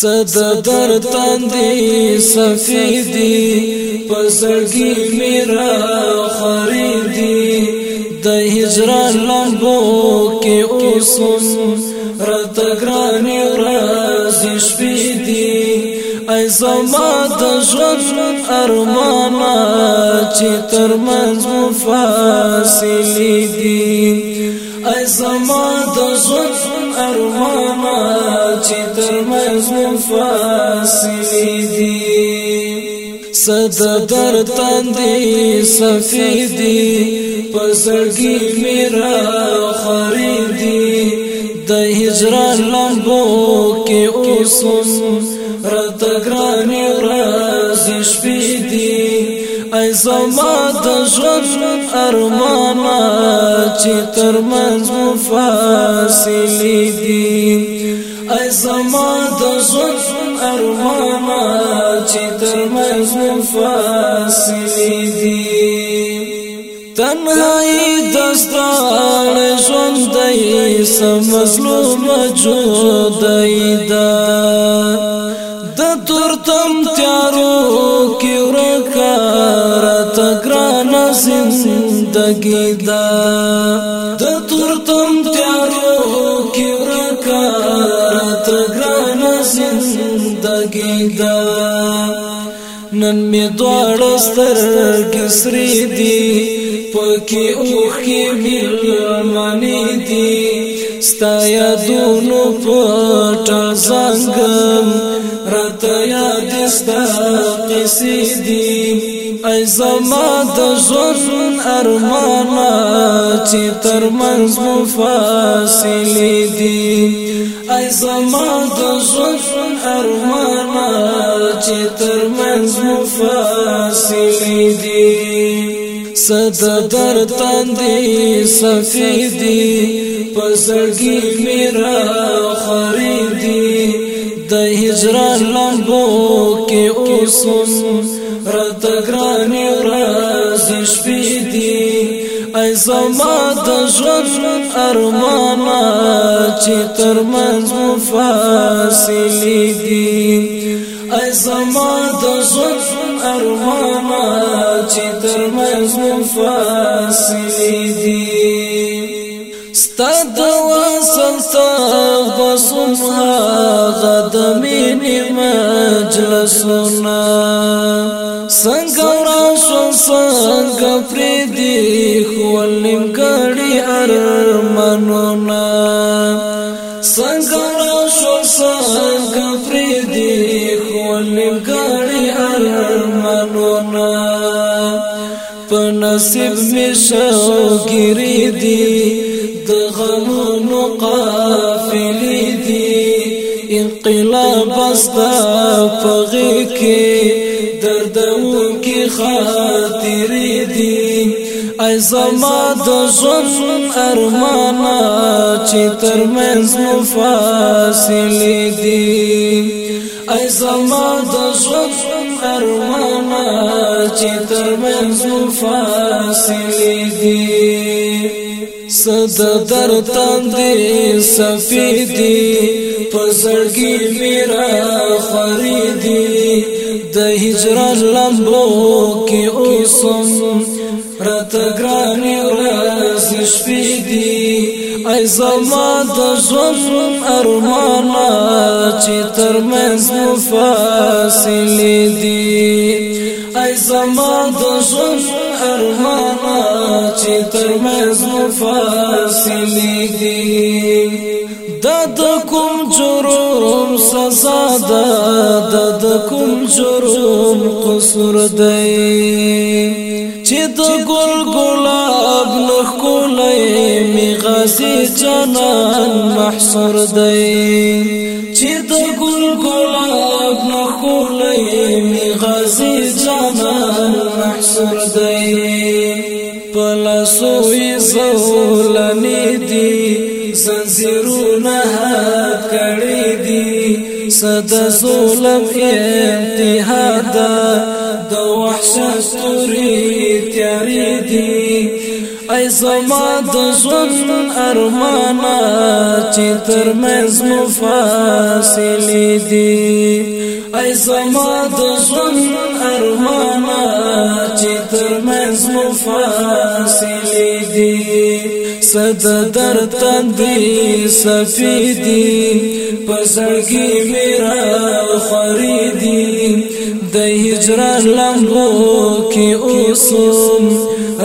صد درد تندې سفیدی پسړګي میرا خریدي د هجران لمبو کې اوسم رات ګران راز شپې دي ای زما د ژوند ارمان چې تر منځ فاصله دي ای زما د ژوند ارمان چې تر مزمو فاصلې دي صد در تندې سفیدی پسړګي میرا خریدي د هجران لمبو کې اوسم رات ګران راز شپې دي ای زما د ژوند ارمان چې تر منځ مفاصلې دي ای زما د ژوند ارمان چې تر مزمن فاصلې دي تنهایی دستان ژوند دی سم مظلوم جوړ دا د تورتم تیارو کې ورکا راته ګران زندګی دا د تورتم دا نن می دوړ ستر کسری دی پکې اوخ کې مل منی دی ستا دونو پټ زنګم رات یاد ستا قصې دی ای زما د ژوند ارمان چې تر منځ مفاصله دی ای زما د ژوند ارمانا چې تر منځ مفاصل دي صد در تندې سفیدی پسړګي میرا خریدي د هجران لمبو کې اوسم رتګرانی راز شپې زما د ژوند ارمان چې تر منځ مفاصلې دي ای زما د ژوند ارمان چې تر منځ مفاصلې دي ستاد وصل تا بسمها غدمین مجلسنا څنګه را شو څنګه پریدي ولیم کړي ارمانونه څنګه شو څنګه فریدي ولیم کړي ارمانونه په نصیب می شوګری دي د غمونو قافلې دي انقلاب استا فغې کې دردونکې خاطرې دي ای زما د ژوند ارمان چې تر مز مفاصل دي ای زما د ژوند ارمان چې تر مز مفاصل دي صد در تندې سفیدی پسړګي میرا خریدي د هجر لمبو کې اوسم راته ګرانې ورځې شپې دي ای زما د ژوند ارمانه چې تر منځ مو فاصلې دي ای زما د ژوند ارمانه چې تر منځ مو فاصلې دي سزا د د کوم جرم قصور دی چې د ګل ګلاب نه کولای می غزي جنان محصور دی چې د ګل ګلاب نه کولای می غزي جنان محصور دی پلا سوې زول صد ظلم انتها دو د وحشت توري اي زماد ای ارمانا چې تر مفاصلي دي اي زماد د ارمانا چې تر مفاصلي دي صد درد تندې سفيدي پسړګي میرا خریدي د هجران لمبو کې اوسم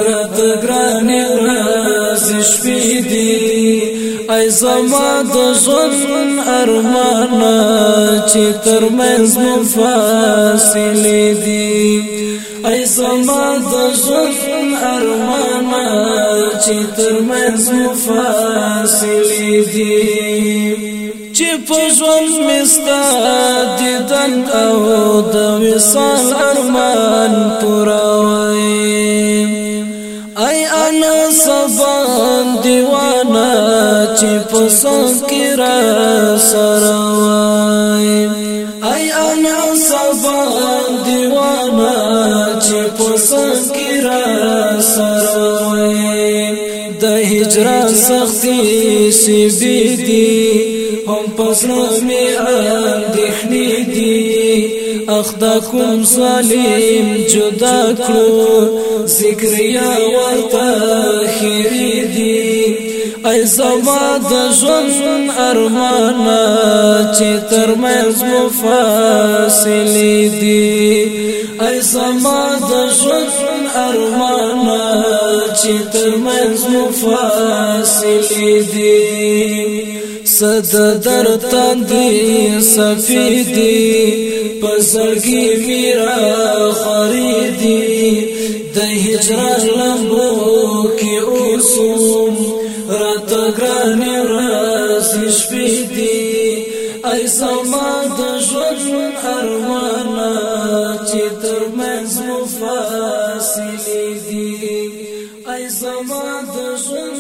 رات ګران راز شپې دي ای زما د ژوند ارمان چې تر منځ مو فاصله دي ای زما د ژوند ارمان چې تر منځ مو فاصله دي چې په ژوند مستا دیدن او د وصال ارمان پوروي اي انا سبان دیوانا چې په سکر سروي اي انا سبان دیوانا چې په سکر سروي د هجران سختي سي بيدي هم پسړه مې اندېښنې دي اخدا کوم ظالم جدا کړو ذکر یا ورته خیری دي ای زما د ژوند ارمان چې تر مې مفاصلې دي ای زما د ژوند ارمان چې تر مې مفاصلې دي سد در تندی سفیدی پزرگی میرا خریدی د هجران لمبو کی اوسوم رات گران راس شپیدی ای سما د ژوند اروانا چی تر منز مفاصله دی ای سما د ژوند